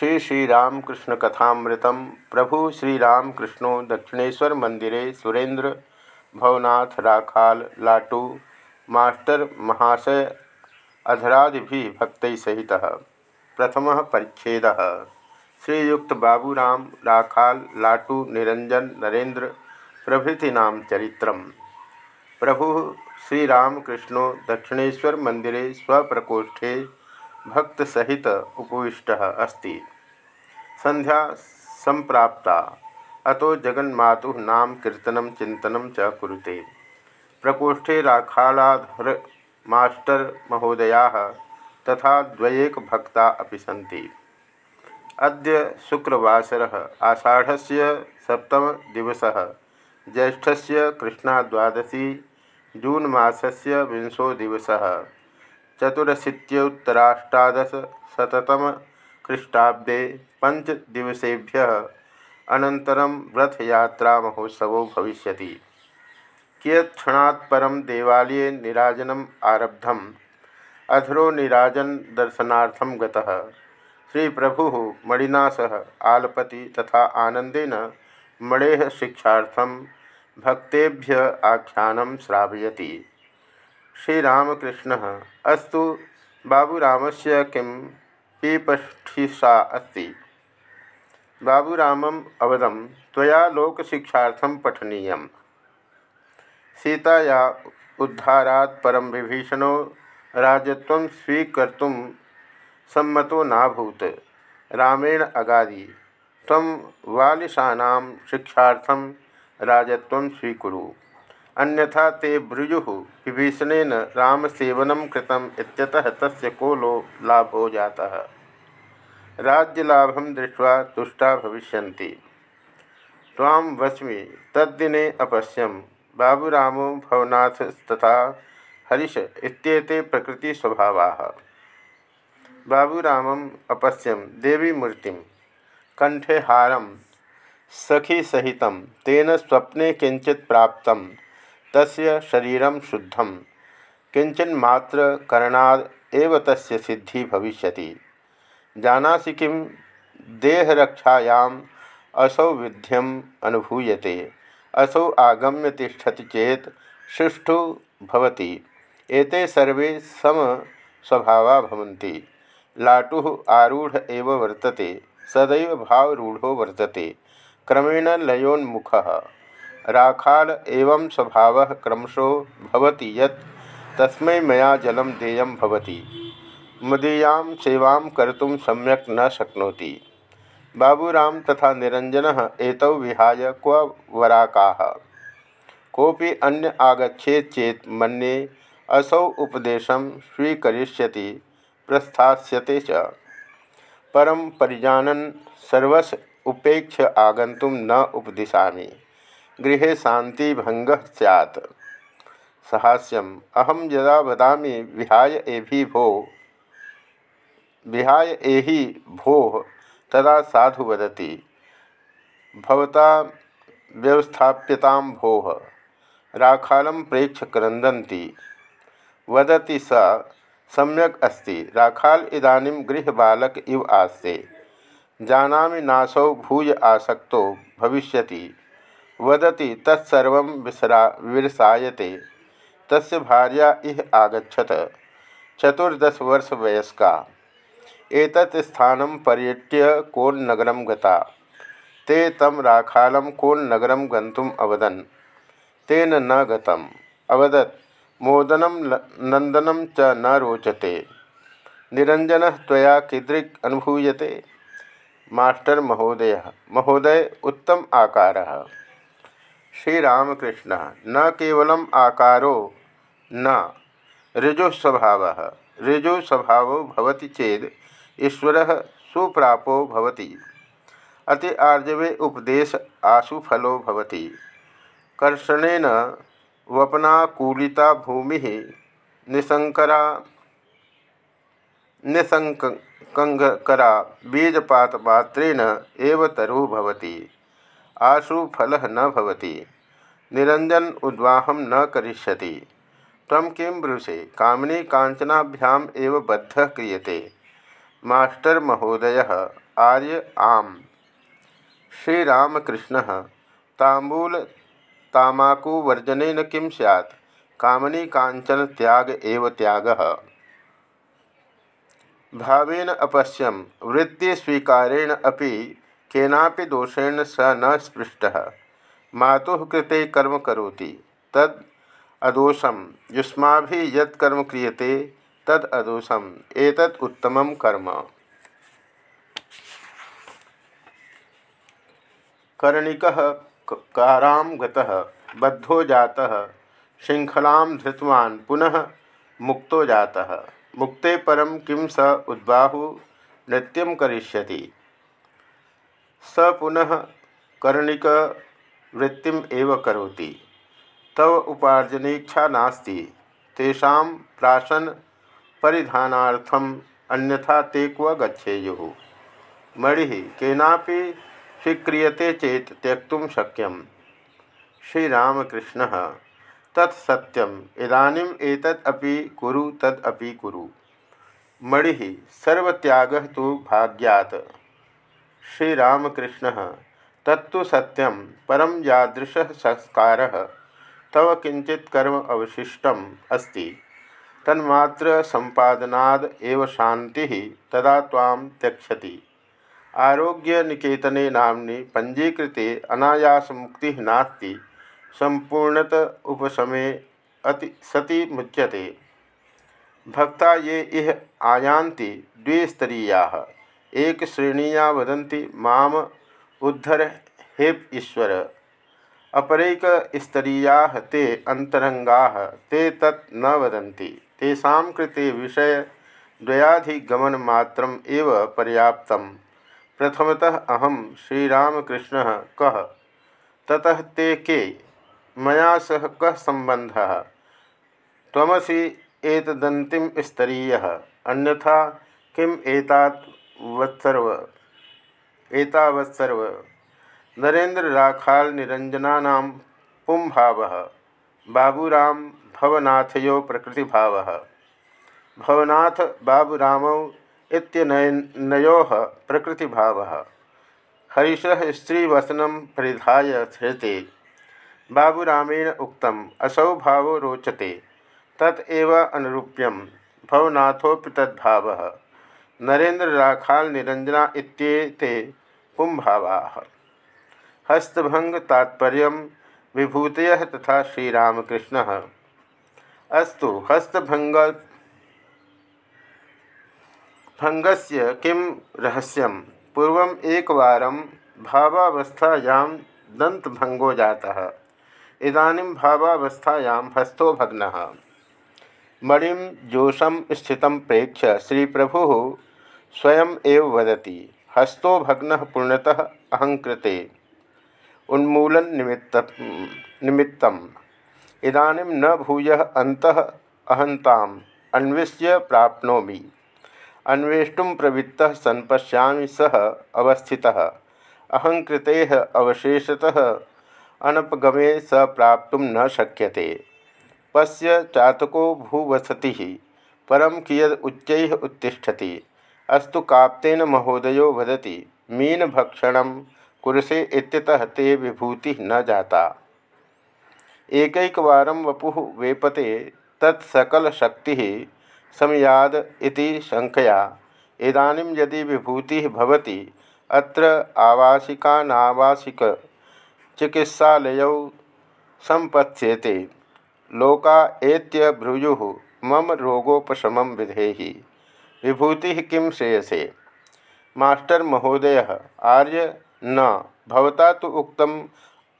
श्री श्रीरामकृष्ण कथामृत प्रभु श्री श्रीरामकृष्णो दक्षिणेश्वर मंदिरे सुरेंद्र, भवनाथ, राखाल, लाटू, मास्टर, महाशय अधरादि भक्त सहित। प्रथम परिच्छेद। श्रीयुक्त बाबूराम, राखाल, लाटू, निरंजन, नरेंद्र प्रभृतीना चरित्र प्रभु श्रीरामकृष्णो दक्षिणेश्वर मंदिरे स्वप्रकोष्ठे भक्त सहित उपविष्ट अस्ति। संध्या संप्राप्ता। अतो जगन्मातु नाम कीर्तन चिंतन च कुरुते। प्रकोष्ठे राखालाधर मास्टर महोदया तथा द्वयेक भक्ता अभी सी अद्य सप्तम दिवस। ज्येष्ठ कृष्णाद्वादशी, जून मासस्य विंशो दिवसः। चतुरशीत्युत्तराष्टादशतम ख्रीष्टाब्दे पंचदिवसेभ्य अनन्तरं रथयात्रा भविष्य कियत्क्षणात् परं देवालये निराजनम् आरब्धम्? अधरो निराजन दर्शनार्थं गतः। श्रीप्रभुः मणिना सह आलपति तथा आनंदेन मणेः शिक्षार्थं भक्तेभ्य आख्यानं श्रावयति। श्रीरामकृष्ण। अस्तु बाबूराम से किं पीपष्ठिसा अस्ति? बाबूरामम् अवदं त्वया लोकशिक्षार्थं पठनीयम्। सीताया उद्धारात् परं विभीषणो राजत्वं स्वीकर्तुं सम्मतो नाभूत। रामेण अगादि, त्वं वालिशानां शिक्षार्थं राजत्वं स्वीकुरु। अन्यथा ते ब्रुजु विभीषणेन रामसेवनं इत्यतः तस्य को लो लाभो जातः। राज्यलाभं दृष्ट्वा तुष्टा भविष्यन्ति। त्वां वच्मि तद्दिने अपश्यम। बाबूरामो भवनाथ तथा हरीश इत्येते प्रकृतिस्वभावाः। बाबूरामम् अपश्यं कंठे कण्ठे सखी सहित तेन स्वप्ने किञ्चित् प्राप्तं तस्य शरीरं शुद्धं किंचनमात्र करणाद एव तस्य सिद्धि भविष्यति। जानासि किं देहरक्षायाम् असौ विध्यम अनुभूयते। असौ आगम्य तिष्ठति चेत सुष्ठु भवति। एते सर्वे सम स्वभावा भवन्ति। लाटुः आरूढ़ एव वर्तते। सदैव भावरूढ़ो वर्तते। क्रमेण लयोन्मुखः। राखाल एवं स्वभाव क्रमशो भवति यत् तस्मै मया जलम देयं भवति। मदीयां सेवां कर्तुं सम्यक् न शक्नोति। बाबूराम तथा निरंजन एतौ विहाय क्व वराकाः? कोऽपि अन्य आगछेत् चेत् मन्ये असौ उपदेशं स्वीकरिष्यति, प्रस्थास्यते च। परं परिजानन् सर्वस् उपेक्ष आगन्तुं न उपदिशामि। गृह शांतिभंग सैत् सहास्यम। अहम यदा वदा विहाय एभि भो, विहाय एहि भो, तदा साधु वदति, भवता व्यवस्थाप्यतां भोः। राखालं प्रेक्ष क्रंदती वदति सम्यक अस्ति। राखाल इदानीं गृहबालक इव आस्ते। जाना नासौ भूय आसक्तो भविष्यति। वदति तत्सर्व विसरा, विरसायते। तस्य भार्या इह आगछत चतुर्दश वर्ष वयस्का एतत् स्थानं पर्यट्य गता। ते तं राखालं कोन्नगरं गन्तुम् अवदन्। तेन न गतम्। अवदत्, मोदनं नन्दनं च न रोचते। निरञ्जनः त्वया कीदृक् अनुभूयते? मास्टर महोदय महोदय, उत्तम आकारः। श्रीरामकृष्ण, न कवल आकारो, न, ऋजुस्वभाव ऋजुस्वभाव चेद ईश्वर सुप्रापो अति आर्जवे उपदेश आशुफलो भवति। कर्षणेन वपनाकूलिता भूमि निशंकरा निशंकरा बीजपातमात्रेण एव तरु भवति। आशु फल न भवति। निरंजन उद्वाहम न करिष्यति। तम किं ब्रूषे, कामनी कांचनाभ्याम एव बद्ध क्रियते। मास्टर महोदय, आर्य आम। श्रीरामकृष्ण तांबूल किं सैत् कामनी कांचन त्याग एव त्याग। भावेन अपश्यम वृत्ति स्वीकारेण केनापि दोषेण स न स्पृष्ट। मातुः कृते कर्म करोति। तद अदोषम युष्मा यत् कर्म क्रियते, तद अदोषम। एतत् उत्तमं कर्म। कर्णिक कारां गतः, बद्धो जातः। श्रृंखलां धृतवान्, पुनः मुक्तो जाता। मुक्ते परम किं स उद्बाहु? नृत्यं करिष्यति। स पुनः कर्णिक वृत्तिम एव करोति। तव उपार्जनेच्छा नास्ति। तेषां प्राशन परिधानार्थम अन्यथा ते क्व गच्छेयुः? मणिः, केनापि स्वीक्रियते चेत त्यक्तुं शक्यं श्रीरामकृष्णः तत्सत्यम इदानीम एतत् अपि कुरु तद् अपि कुरु। मणि, सर्वत्याग तो भाग्यात। श्रीरामकृष्ण तत्व सत्यम परम यादृश संस्कार, तव किंचित कर्म अवशिष्टम अस्ति। तन्मात्र संपादनाद एव शांति तदा ताम त्यक्षति आरोग्य निकेतने नामनि पंजीकृते अनायास मुक्ति नास्ति। संपूर्णत उपशमे अति सती मुच्यते। भक्ता ये इह आयान्ति द्विस्तरीया। एक श्रेणीया वदन्ति, माम उद्धर हेप ईश्वर। अपरैक स्तरीया ते अंतरंगा, ते तत् न वदन्ति। तेषां कृते विषय द्वयाधिगमनमात्रम् एव पर्याप्तं प्रथमतः अहं श्रीरामकृष्णः कः? ततः ते के? मया सह कः संबंध तमसी एतदंतिम स्तरीय। अन्यथा किम एतात वत्सर्व। एतावत्सर्व। नरेंद्र राखाल निरंजना पुम भाव बाबूराम भवनाथयो प्रकृति भाव भवनाथ बाबूरामौ प्रकृति भाव हरीश स्त्रीवसनम परिधाय धृते। बाबूरामेण उक्तम, असौ भाव रोचते। तत्व अनुरूप्यम भवनाथोपि तद्भाव। नरेन्द्र राखाल निरंजना इत्येते पुंभावा। हस्तभंग तात्पर्य विभूत तथा श्रीरामकृष्ण। अस्तु, हस्तभंग भंगस्य किं रहस्यं? पूर्वम् एकवारं भावावस्थायां दंतभंगो जाता। इदानीं भावावस्थायां हस्तो भग्न। मणि जोशम स्थित प्रेक्ष श्री प्रभु स्वयं एव वदति। हस्तो भग्न पूर्णतः अहंकृते। उन्मूलन निमित्त निमित्तम। इदानीं न भूय अंत अहंताम अन्वेष्य प्राप्नोमि। अन्वेष्टुं प्रवृत्तः सन् पश्यामि सः अवस्थितः। अहंकृते अवशेषतः अनपगमे स प्राप्त न शक्यते। पश्य चातको भूवसति। परम कियद उच्च उत्तिष्ठति। अस्तु काप्तेन महोदयो वदति मीनभक्षण कुरुसे इत्यतः ते विभूति न जाता। एकैकवार वपु वेपते तत्सकलशक्ति संयाद इति शंकया इदानीं यदि विभूति भवति, अत्र आवासिकानावासिक चिकित्सालय संपत्स्यते लोका एत्य ब्रूयु मम रोगोपशम विधे विभूति किं श्रेयसे? मास्टर महोदय, आर्य न। भवता तो उक्तम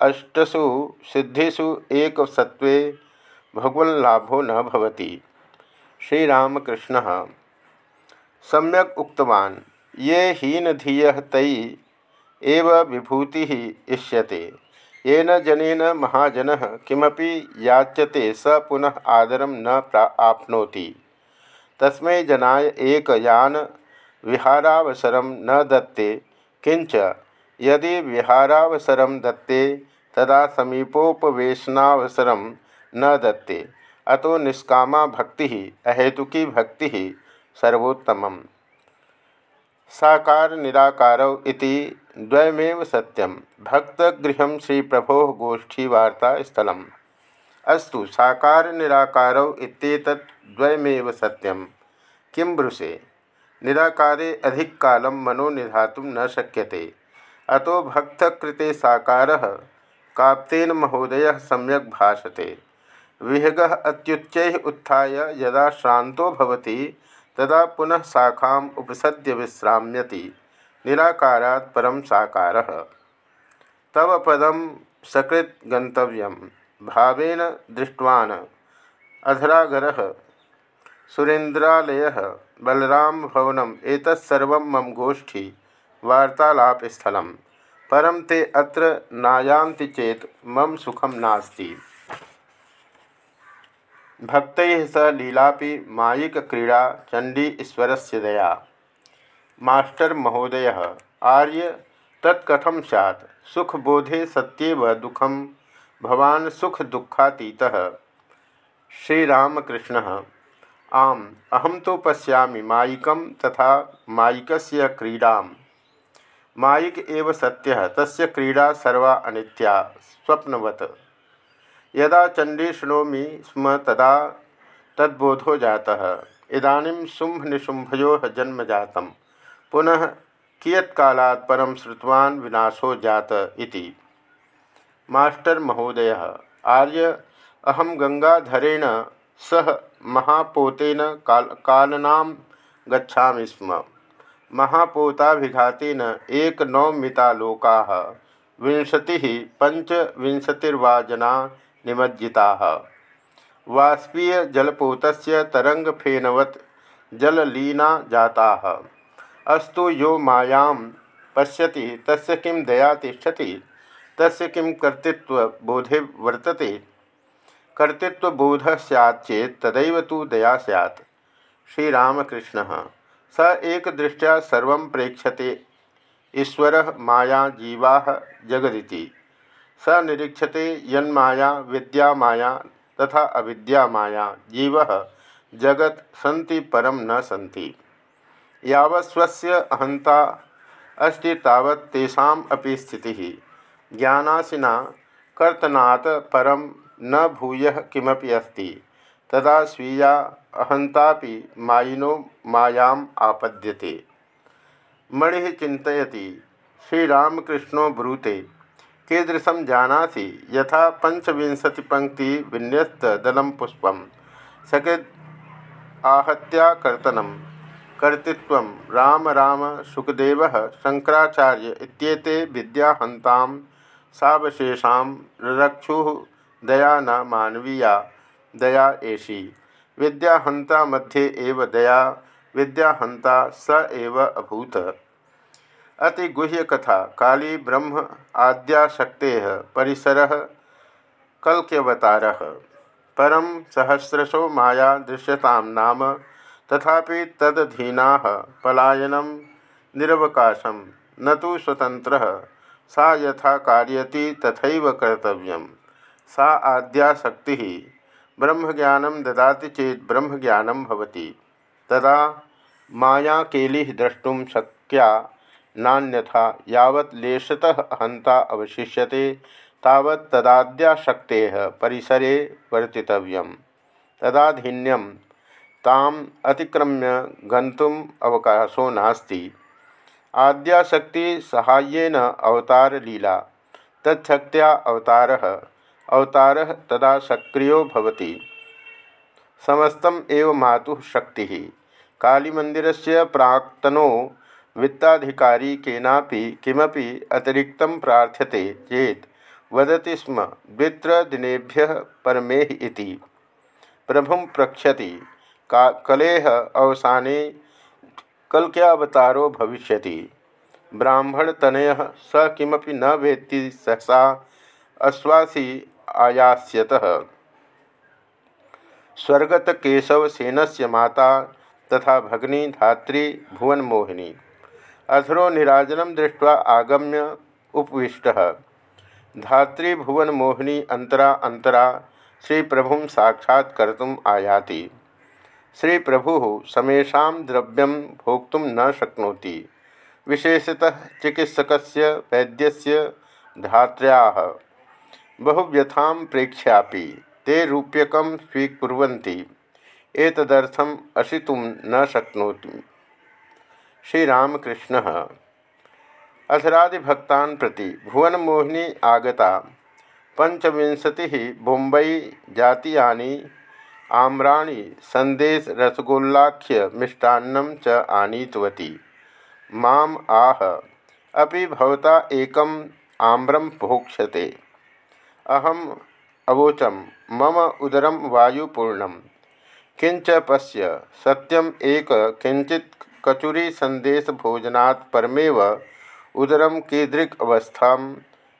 अष्टसु, सिद्धिषु एक सत्वे भगवल्लाभो न भवति। श्रीरामकृष्ण, सम्यक उक्तवान्, ये हीनधीय तई एव विभूति इष्यते। येन जनेन महाजन किमपि याच्यते स पुनः आदर न प्रा आपनोति। तस्मै जनाय एक यान विहारावसर न दत्ते। किंच यदि विहारावसर दत्ते, तदा समीपोपवेशनावसर न दत्ते। अतो निष्कामा भक्ति, अहेतुकी भक्ति सर्वोत्तम साकार निराकारौ सत्यम। भक्तगृह श्री प्रभो गोष्ठी गोष्ठीवार्ता स्थलम अस्तु साकार निराकारौ इत्येतत् द्वयमेव सत्यम। किं ब्रुषे निराकारे अधिक कालं मनो निधातुं न शक्यते। अतो भक्तकृते साकार, काप्तेन महोदय सम्यक भाषते। विहग अत्युच्च उत्थाय यदा श्रांतो भवति, तदा पुनः शाखा उपसद्य विश्राम्यति। निराकारात् परम साकार। तव पदम सकृत गंतव्य भावेन दृष्टवान अधरागर। सुरेन्द्रालय बलराम भवनम एतत्सर्व मम गोष्ठी स्थल परम ते अत्र नायान्ति चेत मम सुखम नास्ति। भक्त स लीलापि मायिक क्रीड़ा चंडी ईश्वर से दया। मास्टर महोदय, आर्य तत्कथम सैत् सुखबोधे सत्यव दुखम भवान सुख दुखातीत श्रीरामकृष्ण। आम अहम तो पशा मायिक तथा मायिक क्रीड़ा मायिक एव सत्य, तस्य क्रीड़ा सर्वा अनित्या, स्वप्नवत। यदा चंडी शुणोमी स्म, तदा तद्बोधो जाता। इदानीं शुंभ निशुंभयो जन्म जात पुनः कियत्कालात् परम श्रुतवान् विनाशो जात इति। मास्टर महोदय, आर्य अहम गंगाधरेण सह महापोतेन काल कालनाम गच्छा स्म। महापोताभिघातेन एक नौमिता लोका विंशति पंचविंशतिर्वा जना निमज्जिता। वाष्पीय जलपोत तरंगफेनवत जललीना जाता। अस्तु यो माया, पश्यति, तस्य किं दया तिष्ठति, तस्य किं कर्तृत्वबोधे वर्तते कर्तृत्वबोध सैत् तदैव तो दया सैत् श्रीरामकृष्ण, स एक दृष्टिया सर्व प्रेक्षते, ईश्वर माया जीवा जगदी स निरीक्षते यन्माया विद्या माया तथा अविद्या माया जीव जगत सन्ति परम न सन्ति। यावस्वस्य अहंता अस्ति तावत् तेषाम् अपि परम न भूय किमपि अस्ति। तदा स्वीया अहंतापि मायिनो मायाम् आपद्यते। मणिः चिन्तयति, श्रीरामकृष्णो ब्रूते, कीदृशं जानासि, यथा पंचविंशति पंक्ति विन्यस्त दलम पुष्प सकृद आहत्या कर्तनम कर्तृत्व, राम राम सुखदेव शंकराचार्य इत्येते विद्याहंतां सावशेषां रक्षु दया न मानवीया, दया एषी। विद्याहंता मध्ये एव दया, विद्याहंता स एव अभूत। अति गुह्य कथा काली ब्रह्म आद्याशक्ते, परिसर कल्क्यवतार। परम सहस्रशो माया दृश्यता नाम, तथापि तदधीना, पलायन निरवकाशम न तो स्वतंत्र सा यथा कार्यति तथैव कर्तव्य सा आद्याशक्ति ब्रह्मज्ञान ददाति चेत ब्रह्मज्ञान तदा माया केली द्रष्टुम शक्या नान्यथा यावत् लेशतः अहंता अवशिष्यते, तावत् तदाद्याशक्तेः परिसरे वर्तितव्यं तदाधीन्यं ताम् अतिक्रम्य गन्तुम् अवकाशो नास्ति। आद्याशक्ति सहाय्येन अवतार लीला तत्शक्त्या अवतारः अवतारः तदा सक्रियो भवति। समस्तम् एव मातुः शक्तिः। कालीमन्दिरस्य प्राक्तनो वित्ताधिकारी केनापि किमपि अतिरिक्तं प्रार्थ्यते चेत वदति स्म द्वित्रदिनेभ्यः परमेह इति। प्रभुं प्रक्षति का, कलेह अवसाने कल्क्यावतारो भविष्यति। ब्राह्मणतनयः स किमपि न वेत्ति सहसा, अश्वासी आयास्यतः। स्वर्गतकेशवसेनस्य माता तथा भगनी धात्री भुवनमोहिनी। अधरो निराजनम दृष्ट्वा आगम्य उपविष्ट। धातृभुवन मोहिनी अंतरा अंतरा श्री प्रभु साक्षात्कर्तुम आयाति। श्री प्रभु समेशा द्रव्यम भोक्त न शक्नोति। विशेषतः चिकित्सक वैद्य धात्र्या। बहुव्यथा प्रेक्ष्यापि, ते रूप्यक स्वीकुर्वन्ति, एतदर्थम अशितुम न शक्नोति। श्रीरामकृष्ण अधरादिभक्ता प्रति भुवन मोहिनी आगता पंचविंशति मुंबई जातीयानि, आम्राणि संदेश रसगोल्लाख्य मिष्टान्नं च आनीतवती। माम आह, अपि भवता एकम आम्रम भोक्ष्यते अहम अवोचम। मम उदरम वायुपूर्णम। किंच पश्य। सत्यम एक किंचित कचुरी संदेश भोजनात् परमेव उदरम कीदृक् अवस्था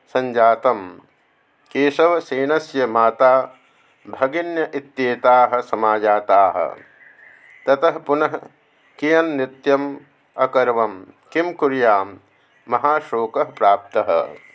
संजातम केशवसेन से माता भगिन्य समाजाताः। ततः पुनः कियन्नित्यम् अकर्वं किं कुर्यां महाशोकः प्राप्तः।